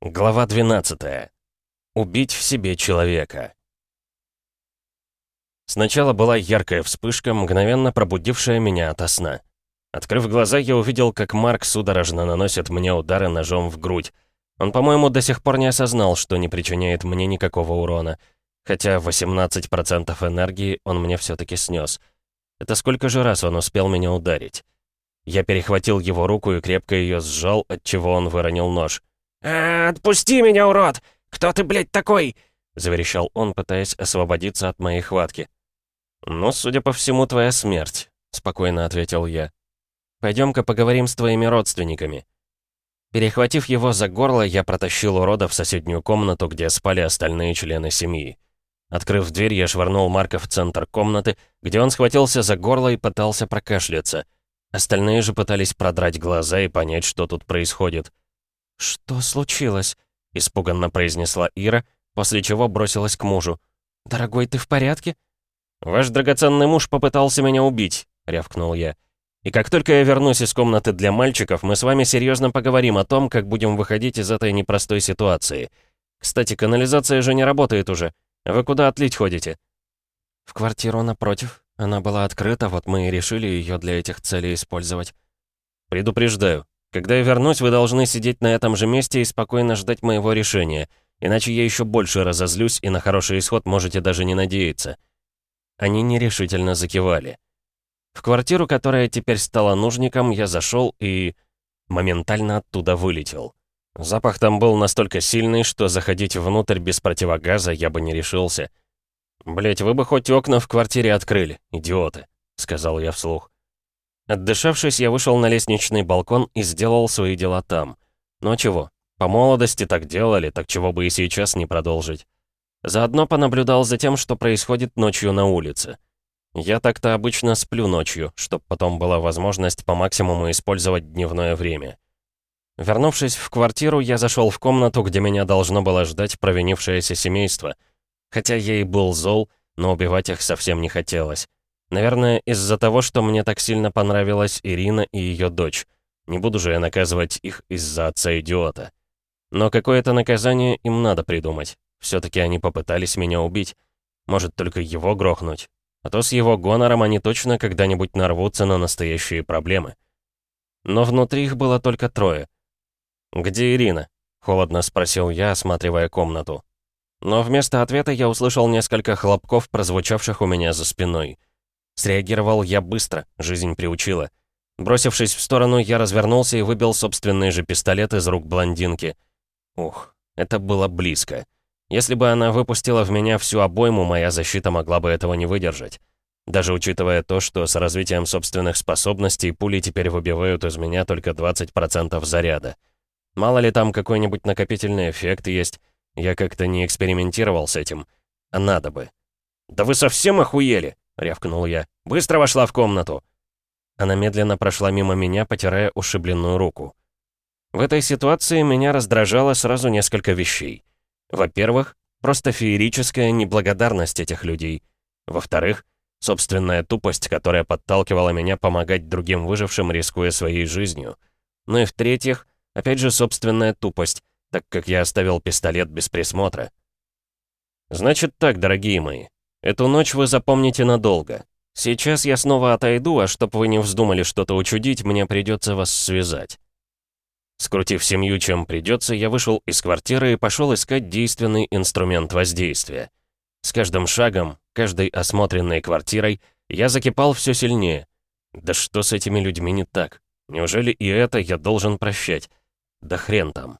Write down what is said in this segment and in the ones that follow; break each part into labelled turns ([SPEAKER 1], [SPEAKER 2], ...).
[SPEAKER 1] Глава 12. Убить в себе человека. Сначала была яркая вспышка, мгновенно пробудившая меня ото сна. Открыв глаза, я увидел, как Марк судорожно наносит мне удары ножом в грудь. Он, по-моему, до сих пор не осознал, что не причиняет мне никакого урона. Хотя 18% энергии он мне все-таки снес. Это сколько же раз он успел меня ударить? Я перехватил его руку и крепко ее сжал, отчего он выронил нож.
[SPEAKER 2] «А, «Отпусти меня, урод! Кто ты, блядь, такой?»
[SPEAKER 1] — заверещал он, пытаясь освободиться от моей хватки. «Ну, судя по всему, твоя смерть», — спокойно ответил я. «Пойдем-ка поговорим с твоими родственниками». Перехватив его за горло, я протащил урода в соседнюю комнату, где спали остальные члены семьи. Открыв дверь, я швырнул Марка в центр комнаты, где он схватился за горло и пытался прокашляться. Остальные же пытались продрать глаза и понять, что тут происходит. «Что случилось?» — испуганно произнесла Ира, после чего бросилась к мужу. «Дорогой, ты в порядке?» «Ваш драгоценный муж попытался меня убить», — рявкнул я. «И как только я вернусь из комнаты для мальчиков, мы с вами серьезно поговорим о том, как будем выходить из этой непростой ситуации. Кстати, канализация же не работает уже. Вы куда отлить ходите?» «В квартиру напротив. Она была открыта, вот мы и решили ее для этих целей использовать». «Предупреждаю, когда я вернусь, вы должны сидеть на этом же месте и спокойно ждать моего решения, иначе я еще больше разозлюсь, и на хороший исход можете даже не надеяться». Они нерешительно закивали. В квартиру, которая теперь стала нужником, я зашел и... моментально оттуда вылетел. Запах там был настолько сильный, что заходить внутрь без противогаза я бы не решился. «Блядь, вы бы хоть окна в квартире открыли, идиоты», — сказал я вслух. Отдышавшись, я вышел на лестничный балкон и сделал свои дела там. А чего? По молодости так делали, так чего бы и сейчас не продолжить. Заодно понаблюдал за тем, что происходит ночью на улице. Я так-то обычно сплю ночью, чтобы потом была возможность по максимуму использовать дневное время. Вернувшись в квартиру, я зашел в комнату, где меня должно было ждать провинившееся семейство. Хотя я и был зол, но убивать их совсем не хотелось. Наверное, из-за того, что мне так сильно понравилась Ирина и ее дочь. Не буду же я наказывать их из-за отца-идиота. Но какое-то наказание им надо придумать. Все-таки они попытались меня убить. Может, только его грохнуть. А то с его гонором они точно когда-нибудь нарвутся на настоящие проблемы. Но внутри их было только трое. «Где Ирина?» — холодно спросил я, осматривая комнату. Но вместо ответа я услышал несколько хлопков, прозвучавших у меня за спиной. Среагировал я быстро, жизнь приучила. Бросившись в сторону, я развернулся и выбил собственный же пистолет из рук блондинки. Ух, это было близко. Если бы она выпустила в меня всю обойму, моя защита могла бы этого не выдержать. Даже учитывая то, что с развитием собственных способностей пули теперь выбивают из меня только 20% заряда. Мало ли там какой-нибудь накопительный эффект есть. Я как-то не экспериментировал с этим. А надо бы. «Да вы совсем охуели!» — рявкнул я. «Быстро вошла в комнату!» Она медленно прошла мимо меня, потирая ушибленную руку. В этой ситуации меня раздражало сразу несколько вещей. Во-первых, просто феерическая неблагодарность этих людей. Во-вторых, собственная тупость, которая подталкивала меня помогать другим выжившим, рискуя своей жизнью. Ну и в-третьих, опять же собственная тупость, так как я оставил пистолет без присмотра. Значит так, дорогие мои, Эту ночь вы запомните надолго. Сейчас я снова отойду, а чтоб вы не вздумали что-то учудить, мне придется вас связать». Скрутив семью, чем придется, я вышел из квартиры и пошел искать действенный инструмент воздействия. С каждым шагом, каждой осмотренной квартирой, я закипал все сильнее. Да что с этими людьми не так? Неужели и это я должен прощать? Да хрен там.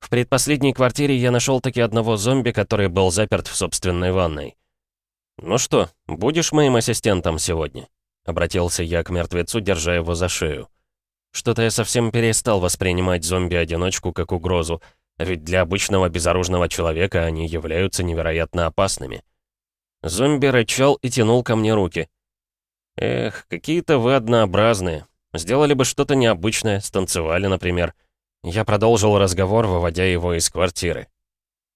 [SPEAKER 1] В предпоследней квартире я нашел таки одного зомби, который был заперт в собственной ванной. «Ну что, будешь моим ассистентом сегодня?» Обратился я к мертвецу, держа его за шею. Что-то я совсем перестал воспринимать зомби-одиночку как угрозу, а ведь для обычного безоружного человека они являются невероятно опасными. Зомби рычал и тянул ко мне руки. «Эх, какие-то вы однообразные. Сделали бы что-то необычное, станцевали, например». Я продолжил разговор, выводя его из квартиры.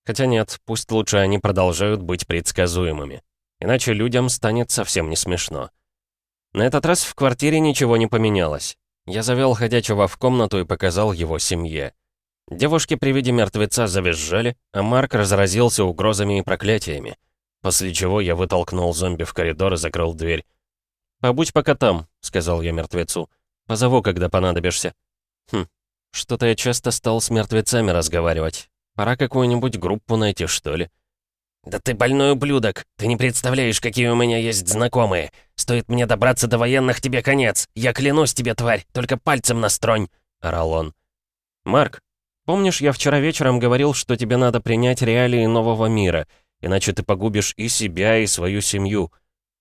[SPEAKER 1] Хотя нет, пусть лучше они продолжают быть предсказуемыми. Иначе людям станет совсем не смешно. На этот раз в квартире ничего не поменялось. Я завел ходячего в комнату и показал его семье. Девушки при виде мертвеца завизжали, а Марк разразился угрозами и проклятиями. После чего я вытолкнул зомби в коридор и закрыл дверь. «Побудь пока там», — сказал я мертвецу. «Позову, когда понадобишься». «Хм, что-то я часто стал с мертвецами разговаривать. Пора какую-нибудь группу найти, что ли».
[SPEAKER 2] «Да ты больной ублюдок! Ты не представляешь, какие у меня есть знакомые! Стоит мне добраться до военных, тебе конец! Я клянусь тебе, тварь, только пальцем настронь!» — орал он.
[SPEAKER 1] «Марк, помнишь, я вчера вечером говорил, что тебе надо принять реалии нового мира, иначе ты погубишь и себя, и свою семью?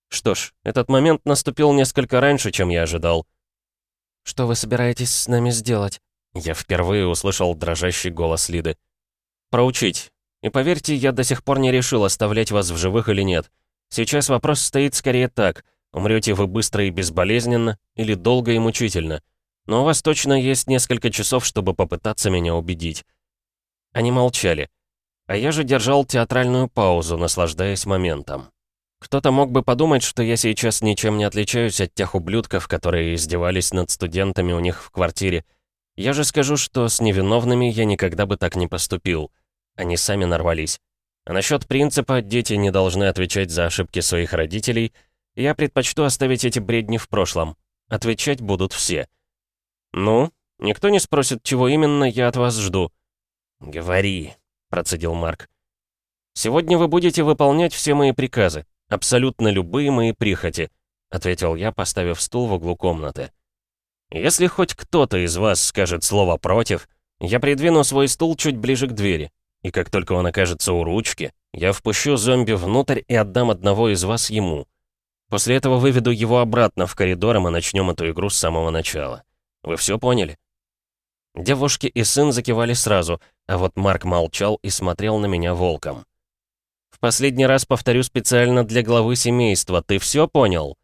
[SPEAKER 1] Что ж, этот момент наступил несколько раньше, чем я ожидал».
[SPEAKER 3] «Что вы собираетесь с нами сделать?»
[SPEAKER 1] Я впервые услышал дрожащий голос Лиды. «Проучить. И поверьте, я до сих пор не решил, оставлять вас в живых или нет. Сейчас вопрос стоит скорее так. Умрете вы быстро и безболезненно, или долго и мучительно. Но у вас точно есть несколько часов, чтобы попытаться меня убедить». Они молчали. А я же держал театральную паузу, наслаждаясь моментом. Кто-то мог бы подумать, что я сейчас ничем не отличаюсь от тех ублюдков, которые издевались над студентами у них в квартире. Я же скажу, что с невиновными я никогда бы так не поступил. Они сами нарвались. А насчет принципа «дети не должны отвечать за ошибки своих родителей», я предпочту оставить эти бредни в прошлом. Отвечать будут все. «Ну, никто не спросит, чего именно я от вас жду».
[SPEAKER 2] «Говори», — процедил Марк.
[SPEAKER 1] «Сегодня вы будете выполнять все мои приказы, абсолютно любые мои прихоти», — ответил я, поставив стул в углу комнаты. «Если хоть кто-то из вас скажет слово «против», я придвину свой стул чуть ближе к двери. И как только он окажется у ручки, я впущу зомби внутрь и отдам одного из вас ему. После этого выведу его обратно в коридор, и мы начнем эту игру с самого начала. Вы все поняли?» Девушки и сын закивали сразу, а вот Марк молчал и смотрел на меня волком. «В последний раз повторю специально для главы семейства. Ты все понял?»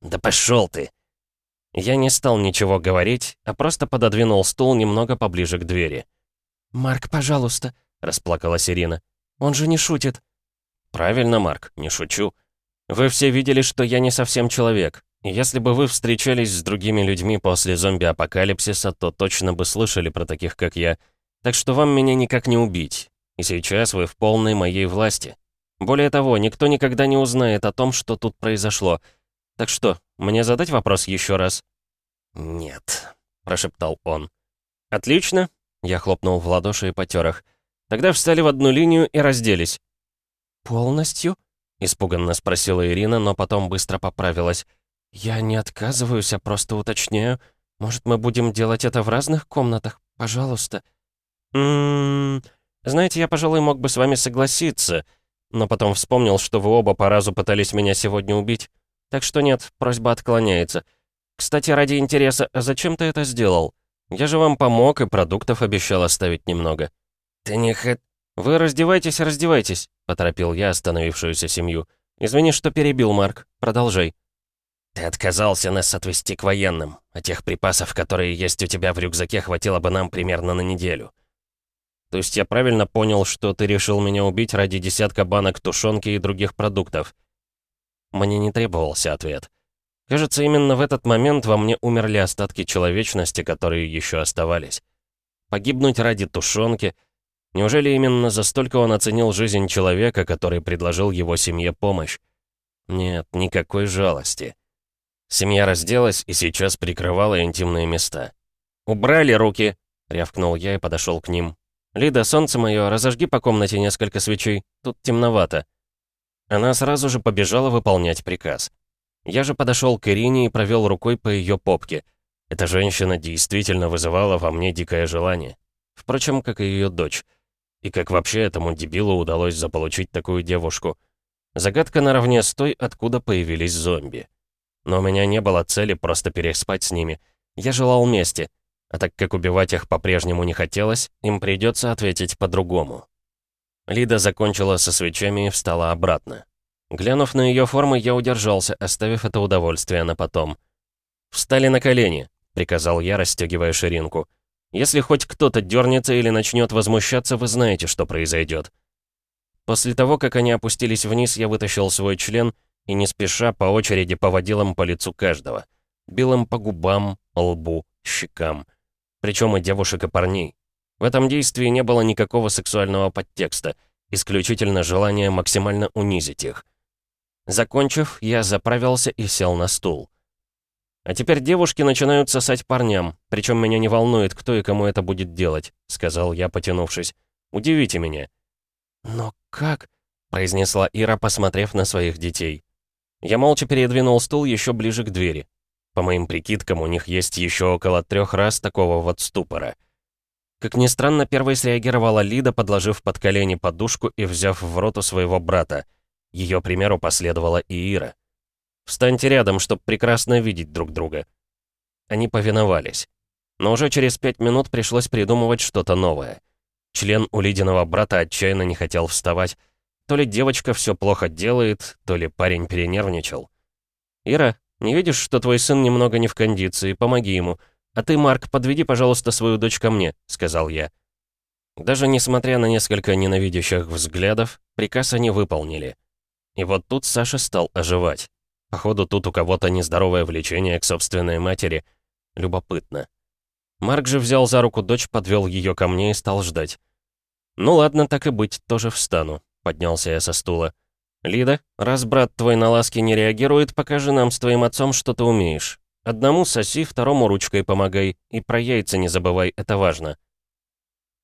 [SPEAKER 2] «Да пошел ты!»
[SPEAKER 1] Я не стал ничего говорить, а просто пододвинул стул немного поближе к двери.
[SPEAKER 3] «Марк, пожалуйста»,
[SPEAKER 1] расплакалась Ирина.
[SPEAKER 3] «Он же не шутит».
[SPEAKER 1] «Правильно, Марк, не шучу. Вы все видели, что я не совсем человек. Если бы вы встречались с другими людьми после зомби-апокалипсиса, то точно бы слышали про таких, как я. Так что вам меня никак не убить. И сейчас вы в полной моей власти. Более того, никто никогда не узнает о том, что тут произошло. Так что, мне задать вопрос еще раз?»
[SPEAKER 2] «Нет», —
[SPEAKER 1] прошептал он. «Отлично», — я хлопнул в ладоши и потер их. Тогда встали в одну линию и разделись.
[SPEAKER 3] «Полностью?» — испуганно спросила Ирина, но потом быстро поправилась. «Я не отказываюсь, а просто уточняю. Может, мы будем делать это в разных комнатах? Пожалуйста».
[SPEAKER 1] «Ммм... Знаете, я, пожалуй, мог бы с вами согласиться, но потом вспомнил, что вы оба по разу пытались меня сегодня убить. Так что нет, просьба отклоняется. Кстати, ради интереса, а зачем ты это сделал? Я же вам помог и продуктов обещал оставить немного».
[SPEAKER 2] «Ты не хот...»
[SPEAKER 1] «Вы раздевайтесь, раздевайтесь», — поторопил я остановившуюся семью. «Извини, что перебил, Марк. Продолжай».
[SPEAKER 2] «Ты отказался нас отвезти к военным, а тех припасов, которые есть у тебя в рюкзаке, хватило бы нам примерно на неделю».
[SPEAKER 1] «То есть я правильно понял, что ты решил меня убить ради десятка банок тушенки и других продуктов?» Мне не требовался ответ. Кажется, именно в этот момент во мне умерли остатки человечности, которые еще оставались. Погибнуть ради тушенки — Неужели именно за столько он оценил жизнь человека, который предложил его семье помощь? Нет, никакой жалости. Семья разделась и сейчас прикрывала интимные места. «Убрали руки!» — рявкнул я и подошел к ним. «Лида, солнце мое, разожги по комнате несколько свечей. Тут темновато». Она сразу же побежала выполнять приказ. Я же подошел к Ирине и провел рукой по ее попке. Эта женщина действительно вызывала во мне дикое желание. Впрочем, как и ее дочь. И как вообще этому дебилу удалось заполучить такую девушку? Загадка наравне с той, откуда появились зомби. Но у меня не было цели просто переспать с ними. Я желал мести. А так как убивать их по-прежнему не хотелось, им придется ответить по-другому. Лида закончила со свечами и встала обратно. Глянув на ее формы, я удержался, оставив это удовольствие на потом. «Встали на колени», — приказал я, расстегивая ширинку. Если хоть кто-то дернется или начнет возмущаться, вы знаете, что произойдет. После того, как они опустились вниз, я вытащил свой член и не спеша по очереди поводил им по лицу каждого. Бил им по губам, лбу, щекам. Причем и девушек, и парней. В этом действии не было никакого сексуального подтекста, исключительно желание максимально унизить их. Закончив, я заправился и сел на стул. «А теперь девушки начинают сосать парням, причем меня не волнует, кто и кому это будет делать», — сказал я, потянувшись. «Удивите меня».
[SPEAKER 3] «Но как?» — произнесла
[SPEAKER 1] Ира, посмотрев на своих детей. Я молча передвинул стул еще ближе к двери. По моим прикидкам, у них есть еще около трех раз такого вот ступора. Как ни странно, первой среагировала Лида, подложив под колени подушку и взяв в рот у своего брата. Ее примеру последовала и Ира. «Встаньте рядом, чтобы прекрасно видеть друг друга». Они повиновались. Но уже через пять минут пришлось придумывать что-то новое. Член у Лидиного брата отчаянно не хотел вставать. То ли девочка все плохо делает, то ли парень перенервничал. «Ира, не видишь, что твой сын немного не в кондиции? Помоги ему. А ты, Марк, подведи, пожалуйста, свою дочь ко мне», — сказал я. Даже несмотря на несколько ненавидящих взглядов, приказ они выполнили. И вот тут Саша стал оживать. Походу, тут у кого-то нездоровое влечение к собственной матери. Любопытно. Марк же взял за руку дочь, подвел ее ко мне и стал ждать. «Ну ладно, так и быть, тоже встану», — поднялся я со стула. «Лида, раз брат твой на ласки не реагирует, покажи нам с твоим отцом, что ты умеешь. Одному соси, второму ручкой помогай, и про яйца не забывай, это важно».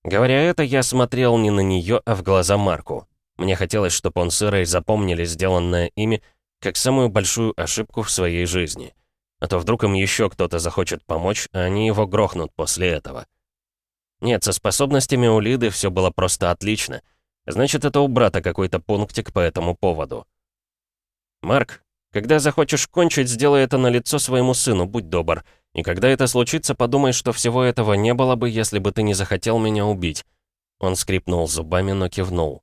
[SPEAKER 1] Говоря это, я смотрел не на нее, а в глаза Марку. Мне хотелось, чтобы он с Ирой запомнили сделанное ими как самую большую ошибку в своей жизни. А то вдруг им еще кто-то захочет помочь, а они его грохнут после этого. Нет, со способностями у Лиды все было просто отлично — Значит, это у брата какой-то пунктик по этому поводу. «Марк, когда захочешь кончить, сделай это на лицо своему сыну, будь добр. И когда это случится, подумай, что всего этого не было бы, если бы ты не захотел меня убить». Он скрипнул зубами, но кивнул.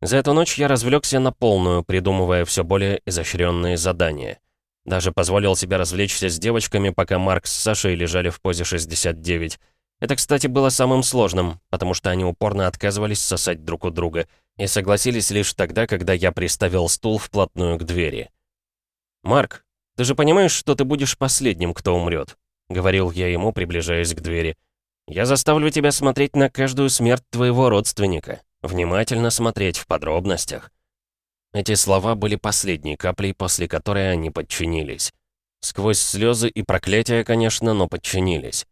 [SPEAKER 1] За эту ночь я развлекся на полную, придумывая все более изощренные задания. Даже позволил себе развлечься с девочками, пока Марк с Сашей лежали в позе 69. Это, кстати, было самым сложным, потому что они упорно отказывались сосать друг у друга и согласились лишь тогда, когда я приставил стул вплотную к двери. «Марк, ты же понимаешь, что ты будешь последним, кто умрет?» — говорил я ему, приближаясь к двери. «Я заставлю тебя смотреть на каждую смерть твоего родственника, внимательно смотреть в подробностях». Эти слова были последней каплей, после которой они подчинились. Сквозь слезы и проклятия, конечно, но подчинились.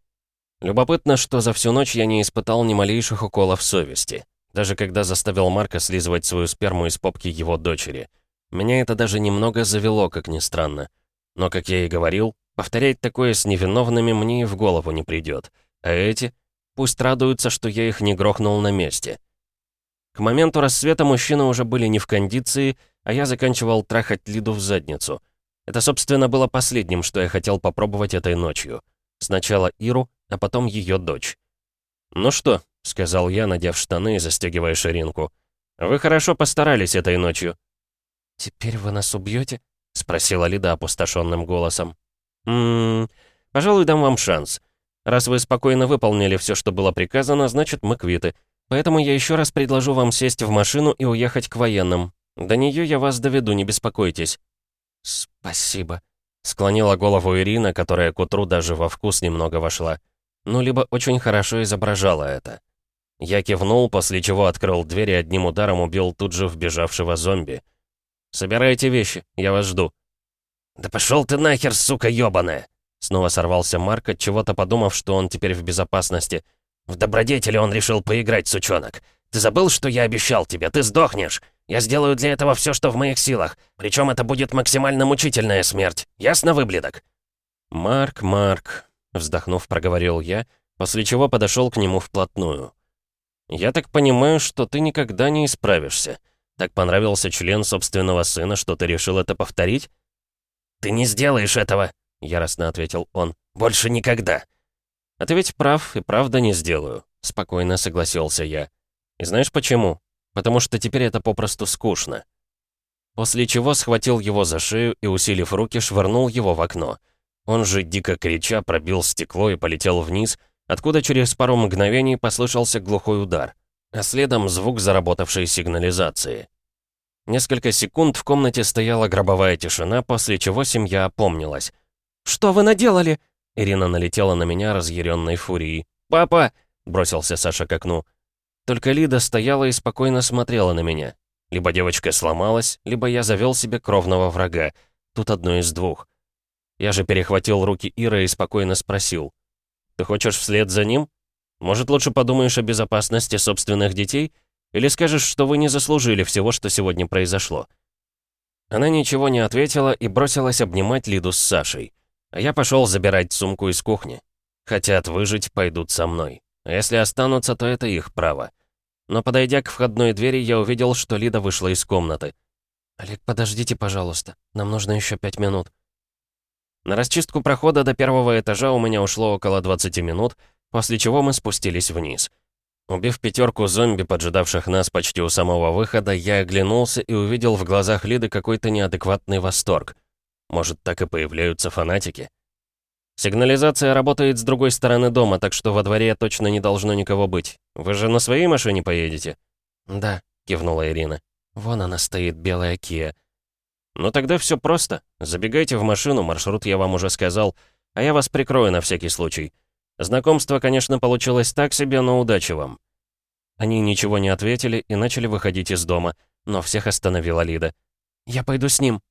[SPEAKER 1] Любопытно, что за всю ночь я не испытал ни малейших уколов совести. Даже когда заставил Марка слизывать свою сперму из попки его дочери. Меня это даже немного завело, как ни странно. Но, как я и говорил, повторять такое с невиновными мне и в голову не придет. А эти? Пусть радуются, что я их не грохнул на месте. К моменту рассвета мужчины уже были не в кондиции, а я заканчивал трахать Лиду в задницу. Это, собственно, было последним, что я хотел попробовать этой ночью. Сначала Иру, а потом ее дочь. «Ну что», — сказал я, надев штаны и застегивая ширинку, «вы хорошо постарались этой ночью».
[SPEAKER 3] «Теперь вы нас убьете?
[SPEAKER 1] спросила Лида опустошенным голосом. «Ммм, пожалуй, дам вам шанс. Раз вы спокойно выполнили все, что было приказано, значит, мы квиты. Поэтому я еще раз предложу вам сесть в машину и уехать к военным. До нее я вас доведу, не беспокойтесь».
[SPEAKER 3] «Спасибо», —
[SPEAKER 1] склонила голову Ирина, которая к утру даже во вкус немного вошла ну либо очень хорошо изображала это. Я кивнул, после чего открыл дверь и одним ударом убил тут же вбежавшего зомби. «Собирайте вещи, я вас жду».
[SPEAKER 2] «Да пошел ты нахер, сука ёбаная!»
[SPEAKER 1] Снова сорвался Марк, от чего-то подумав, что он теперь в безопасности.
[SPEAKER 2] «В добродетели он решил поиграть, сучонок. Ты забыл, что я обещал тебе? Ты сдохнешь. Я сделаю для этого все, что в моих силах. Причем это будет максимально мучительная смерть. Ясно, выблядок?»
[SPEAKER 1] «Марк, Марк, Вздохнув, проговорил я, после чего подошел к нему вплотную. «Я так понимаю, что ты никогда не исправишься. Так понравился член собственного сына, что ты решил это повторить?»
[SPEAKER 2] «Ты не сделаешь этого!» — яростно ответил он. «Больше никогда!»
[SPEAKER 1] «А ты ведь прав, и правда не сделаю», — спокойно согласился я. «И знаешь почему? Потому что теперь это попросту скучно». После чего схватил его за шею и, усилив руки, швырнул его в окно. Он же, дико крича, пробил стекло и полетел вниз, откуда через пару мгновений послышался глухой удар, а следом звук заработавшей сигнализации. Несколько секунд в комнате стояла гробовая тишина, после чего семья опомнилась.
[SPEAKER 3] «Что вы наделали?»
[SPEAKER 1] Ирина налетела на меня разъяренной фурией. «Папа! бросился Саша к окну. Только Лида стояла и спокойно смотрела на меня. Либо девочка сломалась, либо я завел себе кровного врага. Тут одно из двух. Я же перехватил руки Иры и спокойно спросил. «Ты хочешь вслед за ним? Может, лучше подумаешь о безопасности собственных детей? Или скажешь, что вы не заслужили всего, что сегодня произошло?» Она ничего не ответила и бросилась обнимать Лиду с Сашей. А я пошел забирать сумку из кухни. Хотят выжить, пойдут со мной. А если останутся, то это их право. Но подойдя к входной двери, я увидел, что Лида вышла из комнаты. «Олег, подождите, пожалуйста. Нам нужно еще пять минут». На расчистку прохода до первого этажа у меня ушло около 20 минут, после чего мы спустились вниз. Убив пятерку зомби, поджидавших нас почти у самого выхода, я оглянулся и увидел в глазах Лиды какой-то неадекватный восторг. Может, так и появляются фанатики? Сигнализация работает с другой стороны дома, так что во дворе точно не должно никого быть. Вы же на своей машине поедете?»
[SPEAKER 3] «Да», — кивнула Ирина. «Вон она стоит, белая Кия».
[SPEAKER 1] «Ну тогда все просто. Забегайте в машину, маршрут я вам уже сказал, а я вас прикрою на всякий случай. Знакомство, конечно, получилось так себе, но удачи вам». Они ничего не ответили и начали выходить из дома, но всех остановила Лида.
[SPEAKER 3] «Я пойду с ним».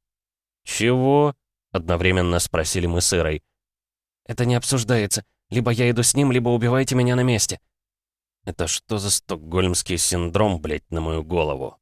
[SPEAKER 1] «Чего?» — одновременно спросили мы с Ирой.
[SPEAKER 3] Это не обсуждается. Либо я иду с ним, либо убивайте меня на месте».
[SPEAKER 1] Это что за стокгольмский синдром, блядь, на мою голову?